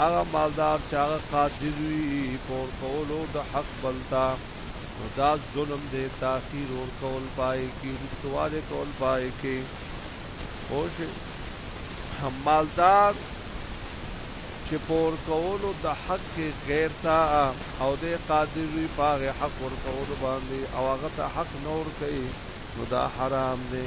هغه مالدار چې هغه قادر وي په ورکولو د حق بل ته نو دا ظلم دی تاخیر ورکول پای کې رستواله کول پای کې پوه مالدار چې په ورکولو د حق کې غیر تا او د قادر وي پاغه حق ورکولو باندې او هغه ته حق نور کوي نو دا حرام دی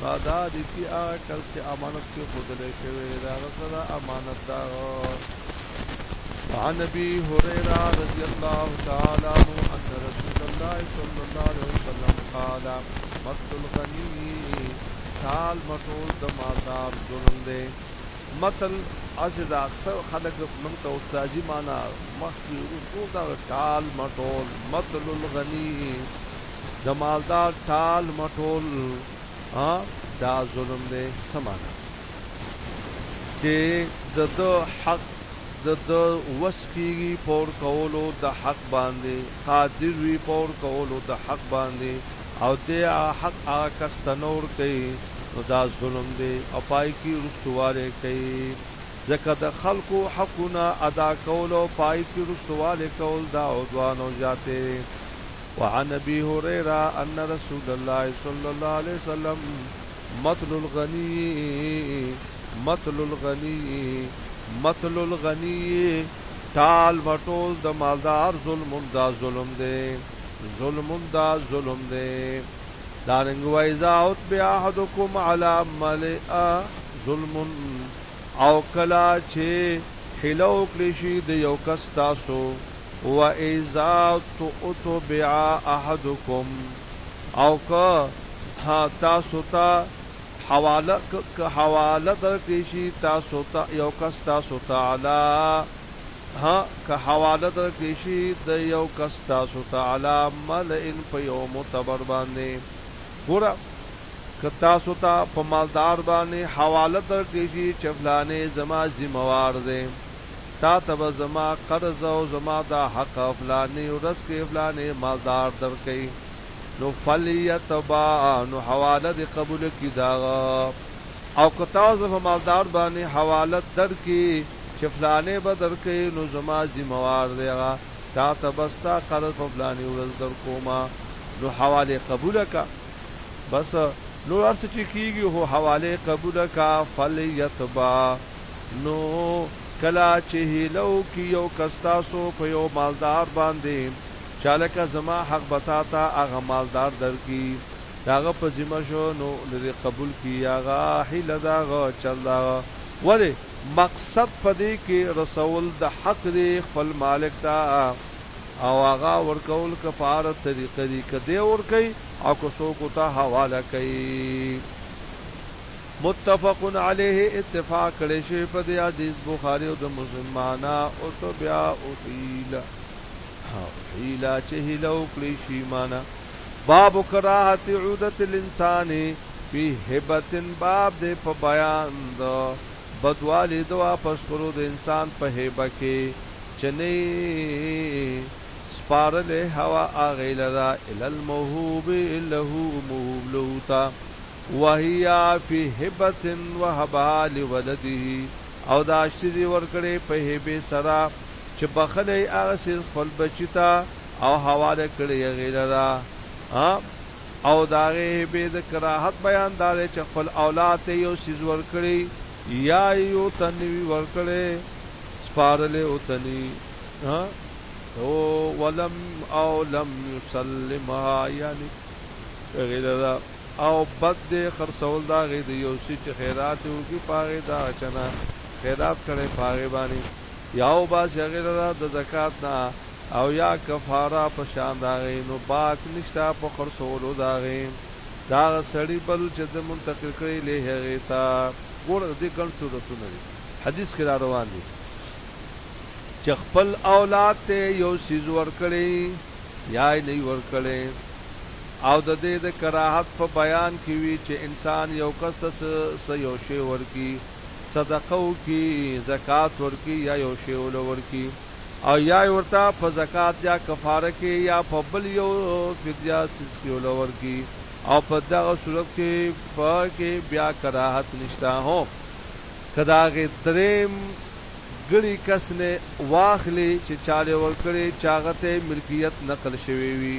نو دا دی چې هغه کس چې امانت کې خودلې شوی دی دا سره امانت دا عن ابي هريره رضي الله تعالى عنه ان رسول الله صلى الله عليه وسلم قال مقت الغني تال مټول د مالدار ظلم دی متل اسی دا اکثر خلق من ته استاجی معنا مخکې رسول دا تال مټول متل الغني د مالدار ټال مټول ها دا ظلم دی سمانا چې د د حق د د وسکیږي پور کولو د حق باندې قادر وی پور کولو د حق باندې او د حق هغه کس تنور کوي نو دا ظلم دی او پای کې رستواله کوي ځکه د خلکو حقونه ادا کول او پای کې رستواله کول دا عدوان او ذاته وعن ابی هریرة ان رسول الله صلی الله علیه وسلم، مثل الغنی مثل الغنی مثل الغنی ټال مټول د مالدار ظلم دا ظلم دی ظلم دا ظلم دی دارنګ واذا اتبع احدکم علی ملئ ظلم او کلا چه حیله وکړی شی د یو کس تاسو واذا اتبع احدکم او که تاسو ته حواله که حواله درکړی شي تاسو ته یو کس تاسو ته علا ها که حواله درکړی شي د یو کس تاسو ته علا ملئن په یو متبر باندې ګوره که تاسو ته په مالدار باندې حواله درکړی شي چې فلانه زما ذمہ وار دی تاته به زما قرض او زما دا حق فلاني ورځ کې فلاني مالدار درکوي نو فليتبع نو حواله دې قبوله کړي د هغه او که تا زه په مالدار باندې حواله درکړي چې فلاني به درکوي نو زما ذمه وار دی هغه تاته به ستا قرض په فلاني ورځ درکوم نو حواله قبوله کړه بس نور هر څه چې کېږي خو حواله قبوله کړه فليتبع نو کله چې حیله وکړي یو کس تاسو په یو مالدار باندې چې هلکه زما حق به تا ته هغه مالدار درکړي د هغه په ذمه شو نو نه دې قبول کړي هغه حیله د هغه چل د هغه ولې مقصد په دې کې رسول د حق دی خپل مالک ته او هغه ورکول کفاره طریقه دي که دی ورکوي او که څوک ورته حواله کوي متفق علیه اتفاق کړی شوی په دې حدیث بخاری او د مسلم معنا او تو بیا او حیل او حیل چې حیل او کړی شی معنا باب کراهت عودت الانسان فی هبتن باب دې په بیان د بدوالی د واپس کولو د انسان په هبه کې چنه سپارله هوا اغیلرا ال الموهوب له موهوب لوتا وهي في هبة وهبها لولده او دا ښځې ورکړې په هبې سره چې بخښلی يې هغه څيز خپل بچي ته او حواله کړی يې هغې لره او د هغې هبې د کراهت بيان دا دی چې خپل اولاد ته يې يو څيز ورکړي يا يې ورته نه وي ورکړی سپارلی ورته نه وي ولم او لم يسلمها يعني هغې لره. او بد دی خرڅول د هغې د یو څیز چې خیرات یې وکړي په هغې د هغه چا نه خیرات کړی په هغې باندې یا وباسي هغې لره د زکات نه او یا کفاره په شان د هغې نو باک نشته په خرڅولو د هغې د هغه سړي بل چې ده منتقل کړی الیه هغې ته ګوره د دې ګڼ صورتونه دي حدیث کې را روان دي چې خپل اولاد ته یو څیز ورکړي یا یې نه وي ورکړی او د دې د کراهت په بیان کې وي چې انسان یو کس ته څه یو شی ورکړي، صدقه وکړي، زکات ورکړي یا یو شی له ورکړي او یا یې ورته په زکات یا کفاره کې یا په بل یو فدیه څیز کې له ورکړي او په دغه صورت کې په کې بیا کراهت نشته هو که د هغې دریم ګړي کس نه واخلي چې چاړې ورکړي چې هغه ته یې ملکیت نقل شوی وي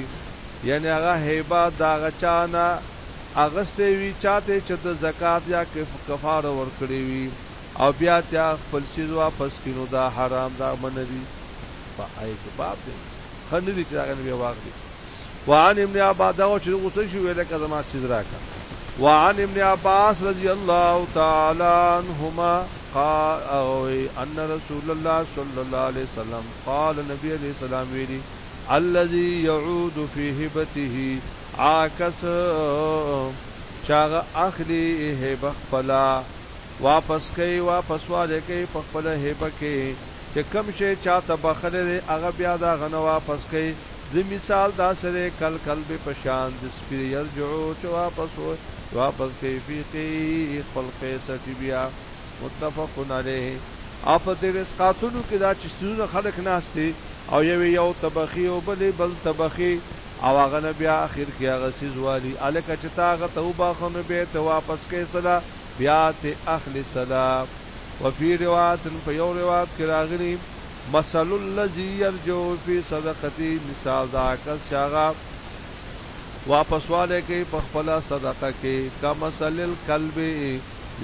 یعنې هغه هیبه د هغه چا نه اغستی وي چا ته چې ده زکات یا کفاره ورکړې وي او بیا تیا خپل څیز واپس کړي نو دا حرام ده منه دي په آی کې باب دی ښه نه دي چې د هغه نه بیا واخلي. وعن ابن عباس دا چې غوسه شي ویل کړه زما سیز راکا وعن ابن عباس رضی الله تعالی عنهما قال اوي ان رسول الله صلى الله عليه وسلم قال نبی عليه السلام ویلي الذي يعود في هبته عاكس چاغه اخلي هبه خپل واپس کوي واپس واله کوي په خپل هبه کې چې کم شي چاته بخله هغه بیا دا غنوا واپس کوي دی مثال داسې دی کل کلب په شان د سپي یرجعو چې واپس واپس کوي فی قیه خپل قیس ټی بیا متفق علیه او په دې وسقاتونو کې دا چې څونه خلک ناشته او یو یو تبخی او بلې بل تبخی او هغه نه بیا اخر کې هغه سیز والی الکه چې تا هغه توبه خونه به ته واپس کې سلا بیا ته اخلی سلا وفي روایت په یو روایت کې راغلی مثل الذی یرجع فی صدقته مثال د هغه کس چې هغه واپس والی کوي په خپله صدقه کې، کمثل الکلب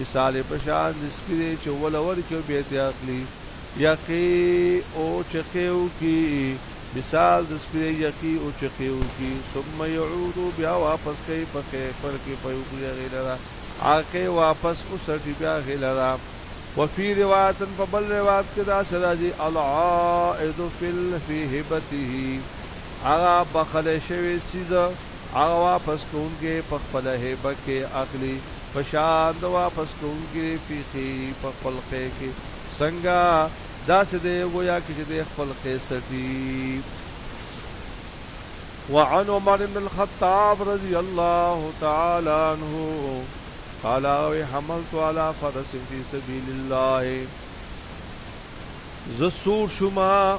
مثال یې په شان د سپي دی چې وله ورکړي او بیا ترې اخلي، یقی او چقی وکړي مثال د سپي دی یقی او چقی وکړي، ثم یعود بیا واپس کوي په خپل کې پرې وکړي هغې لره هغه کوي واپس وڅټي بیا هغې لره. وفی روایت په بل روایت کې داسې راځي العائد فی فی هبته هغه بخل شوی سیز هغه واپس کوونکی په خپل هبه کې اخلي په شان د واپس کوونکی فی قی په خپل قی کې څنګه داسې دی ګویا کې چې د خپل قی سټي وعن عمر بن الخطاب رضی الله تعالی عنه قال او حملت على فرس في سبيل الله زسور شما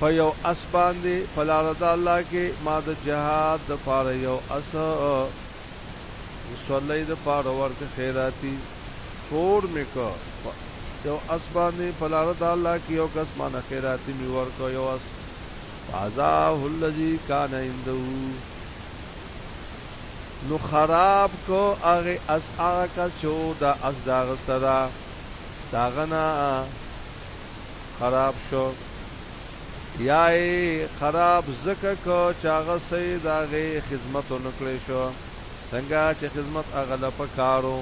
په یو اس باندې په لار د الله کې ما د جهاد د پاره یو اس وسولې د پاره ورته خیراتی فور میکا یو اس باندې په لار د الله کې یو کس ما نه خیراتی می ورکو یو اس فازاه الذی کان عنده نو خراب کو هغه اس هغه کا چو دا اس داغ سرا داغنا خراب شو یا خراب زکه کو چاغه سي داغه خدمت نکړې شو څنګه چې خدمت اغله پکارو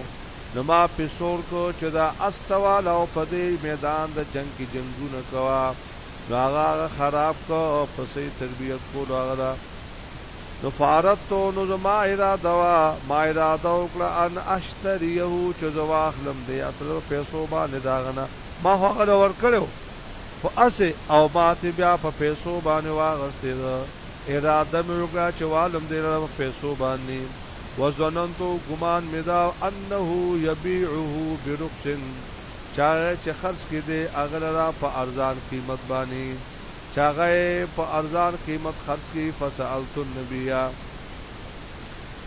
نو ما پسور کو چې دا استواله او په دې میدان د جنگ کې جنگونه کوا نو هغه هغه خراب کو او په صحیح تربیت کولو هغه دا نو فارت تو نو زما اراده وا ما اراده وکړه ان اشتریه چې زه واخلم دی اصل پیسو باندې داغنه ما هغه له ور کړو خو اسه او ماته بیا په پیسو باندې واغستې ده اراده مې وکړه چې والم دی له پیسو باندې وزننتو ګمان مې دا انه یبيعه برخص چا غه چې خرڅ کړي دی هغه لره په ارزان قیمت باندې چا غه یې په ارزان قیمت خرڅ کړي فسألت النبی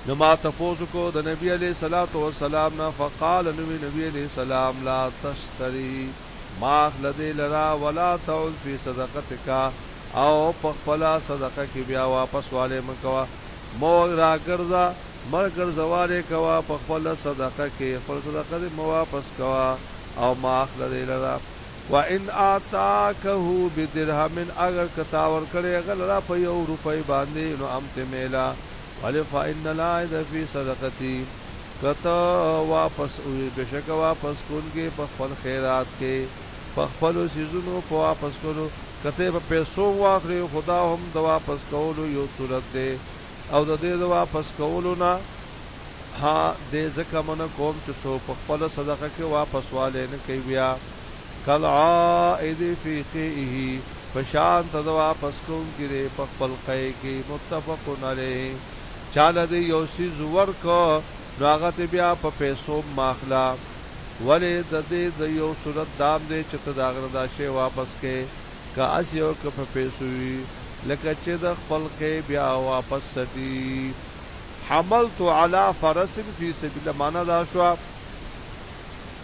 نو ما تپوس کو د نبی علی صلوات و سلام نه فقال نو نبی علی سلام لا تشتری ماخ لدی لرا ولا تعود فی صدقتک او پخپلا صدقه کی بیا واپس والے مکوا مه راګرځه مه ګرځوال یې کوه په خپله صدقه کې خپله صدقه دې مه واپس کوه او مه اخله دې لره وان اعطاکه بدرهم اګر که تا ورکړی هغه لره په یو روپۍ باندې نو امت میله ولې فان العائد فی صدقتي که ته واپس ووي بېشکه واپس کوونکی په خپل خیرات کې په خپلو څیزونو په واپس کولو که ته یې په پیسو واخلې خو دا هم د واپس کولو یو صورت دی او د دې د واپس کولو نه ها دې ځکه منع کوم چې څوک په خپله صدقه کې واپس والی نه کوي بیا کالعائد فی قیئه په شان ته د واپس کوونکي دی په خپل قیع کې متفق علیه چاله دې یو څیز ورکړ نو هغه ته بیا په پیسو ماخله ولې د دې د يو صورت دام دی چې ته د هغه نه دا شی واپس کړې که اسې او که په پيسو وي لکه چې د خپل کړې بيا واپس سټي حملت علی فرس فی سبیل الله معنا دا شو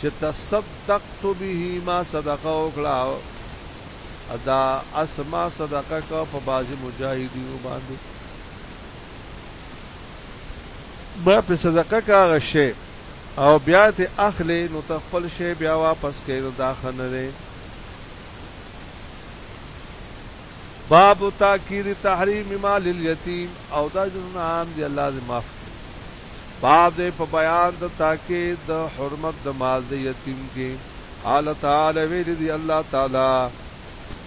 چې تصدقت به ما صدقه وکړه ادا اسما صدقه کا په بازي مجاهدینو باندې ما په صدقه کا غشه او بیا ته اخلې نو ته خپل شی بیا واپس کړې نو دا ښه نه دی. باب تاکید تحریم مال الیتیم او دا جزونه عام دی الله دې معاف کړي باب دې په بیان د تاکید د حرمت د مال د یتیم کې قال تعالی ویل دی الله تعالی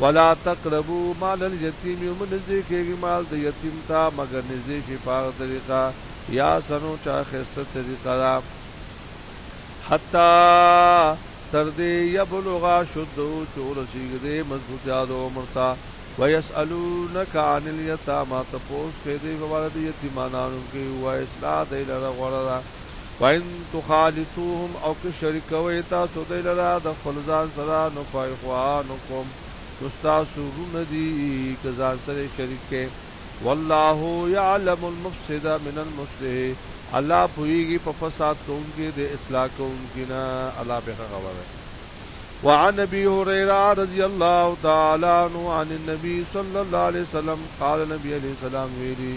ولا تقربو مال الیتیم او مه نږدې کېږئ مال د یتیم ته مګر نږدې شئ په هغه طریقه یا سنو چا ښایسته طریقه ده حتی تر دې یبلغ شده چې ورسېږي دی مضبوطیا د عمر ته ویسألونک عن الیتاما تپوس کوي دی په اړه د یتیمانانو کې وایي اصلاح دی لره غوره ده وَإِن تُخَالِطُوهُمْ او که شریکوئ تاسو دوی لره د خپل ځان سره نو فَإِخْوَانُکُمْ نو ستاسو وروڼه دي که ځان سره یې شریک کړئ وَاللَّهُ يَعْلَمُ الْمُفْسِدَ مِنَ الْمُصْلِحِ الله پوهیږي په فساد کوونکي د اصلاح کوونکي نه الله پې ښه خبر دی وعن ابي هريره رضي الله تعالي عنه عن النبي صلي الله عليه وسلم قال نبي عليه السلام ویلي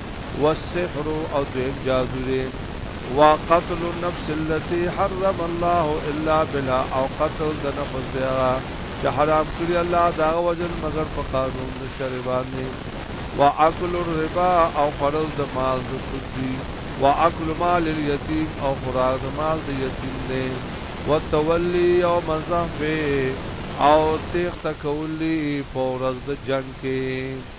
والسحر او دویم جادو دی وقتل النفس التي حرم الله الا بلا او قتل د نفس دی هغه چې حرام کړی الله دا وجل مگر په قانون د شری باندې واکل الربا او خړل د مال د سود دی واکل مال اليتيم او خوراک د مال د یتیم دی وتولی یوم الزحف او تیخ تکولی په ورځ د جنگ کې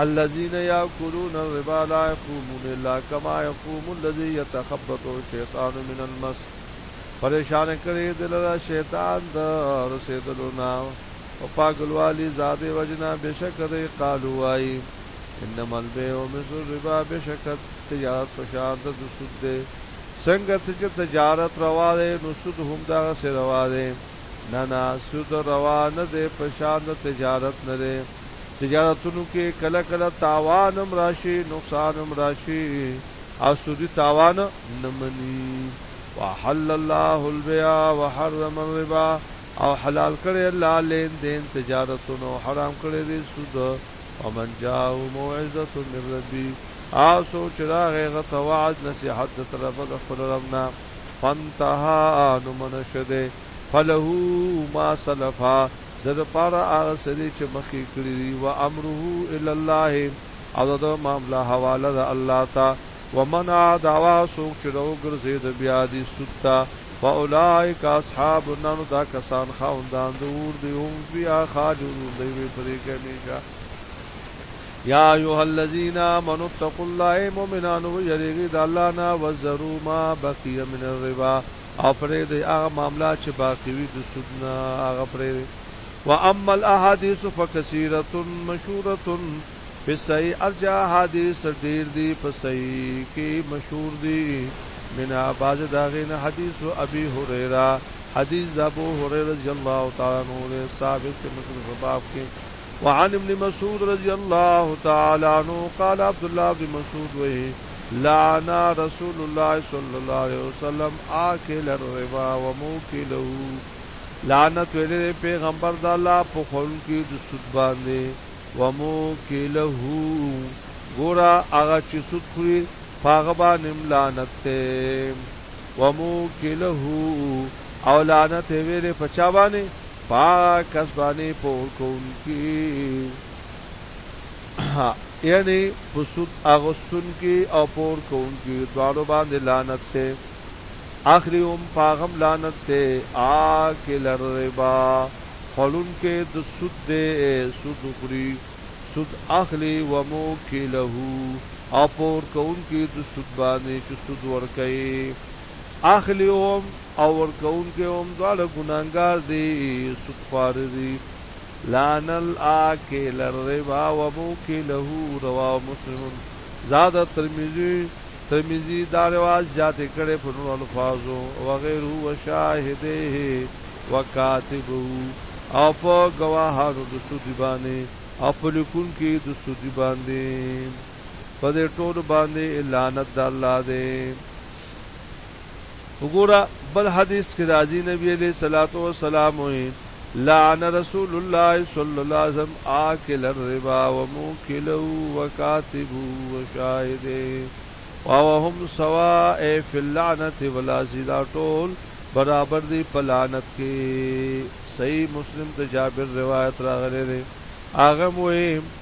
الذين يأكلون الربا لا يقومون الا کما يقوم الذي يتخبطه الشيطان من المس پرېشانه کړي دې لره شيطان د رسېدلو نه په پاګلوالي زادې وجې نه بېشکه دوی قالو وايي انما البيع مثل الربا بېشکه تجارت په شان د سود دی څنګه ته چې تجارت روا دی نو سود هم دغسې روا دی نه نه سود روا نه دی په شان د تجارت نه دی تجارتونو کې کله کله تاوان هم راشي نقصان هم راشي او سودی تاوان نه مني وحل الله البيع وحرم الربا او حلال کړي الله لین دین تجارتونو حرام کړي دي سود ومن جاءه موعظه من ربي آسو چراغ غت وعد نصيحت د طرفه د خپل ربنا فانتها نو منشده فله ما سلفا ده دپاره هغه څه دي چې مخکې يې کړي دي، وامره الی الله او د ده معامله حواله ده الله ته، ومن عاد او هغه څوک چې راوګرځېد بيا دې سود ته، فاولئک اصحاب النار نو دا کسان خاوندان د اور دي، هم فيها خالدون دوی به په دې کې همېشه یا ایها الذین آمنوا اتقوا الله ای مؤمنانو ویریږئ د الله نه وذروا ما بقی من الربا او پرېږدئ هغه معاملات چې باقي وي د سود نه هغه پرېږدئ واما الاحاديث فکثيرة مشهورة في الصحيح ارجع احاديث ډېر دي په صحيح کې مشهور دي منها بعض داغین حدیث ابي هريره حدیث د ابو هريره رضی الله تعالی عنہ ثابت مشهور په باب کې وعن ابن مسعود رضی الله تعالی عنہ قال عبد الله بن مسعود وه لعن رسول الله صلی الله علیه وسلم آکل الربا وموکله لعنت ویلې پیغمبر د الله په خون کې د سود باندې ومو کله ګورا هغه چې سود خوري پاغه باندې لعنت ته ومو کله او لعنت ویلې په چا باندې پا کس بانی پور کون کی یعنی په سود اغستون کی او پور کون کی دوانو باندې لعنت ته اخلی هم پاغم لعنت ته آکل الربا خلون کې د سود دې سود خوري سود اخلی و مو کې له او پور کون کی د سود باندې چې سود ور کوي اخلي هم او ورکوونکی هم دواړه ګناهګار دي، سود خواره دي. لعن الآکل الربا وموکله، رواه مسلم. زاد الترمذی، ترمذي دا روایت زیات کړی په نورو الفاظو، وغیره وشاهدیه وکاتبه، او په ګواهانو د سودي باندې او په لیکونکي د سودي باندې. په دې ټولو باندې لعنت د الله دی وګوره بل حدیث کې راځي نبی علیہ الصلوۃ والسلام وی لعن رسول الله صلی الله علیه وسلم آکل الربا وموکله وکاتبه وشاهده وهم سواء فی اللعنت ولا زیدا ټول برابر دی په لعنت کې صحیح مسلم د جابر روایت راغلی دی اغه موه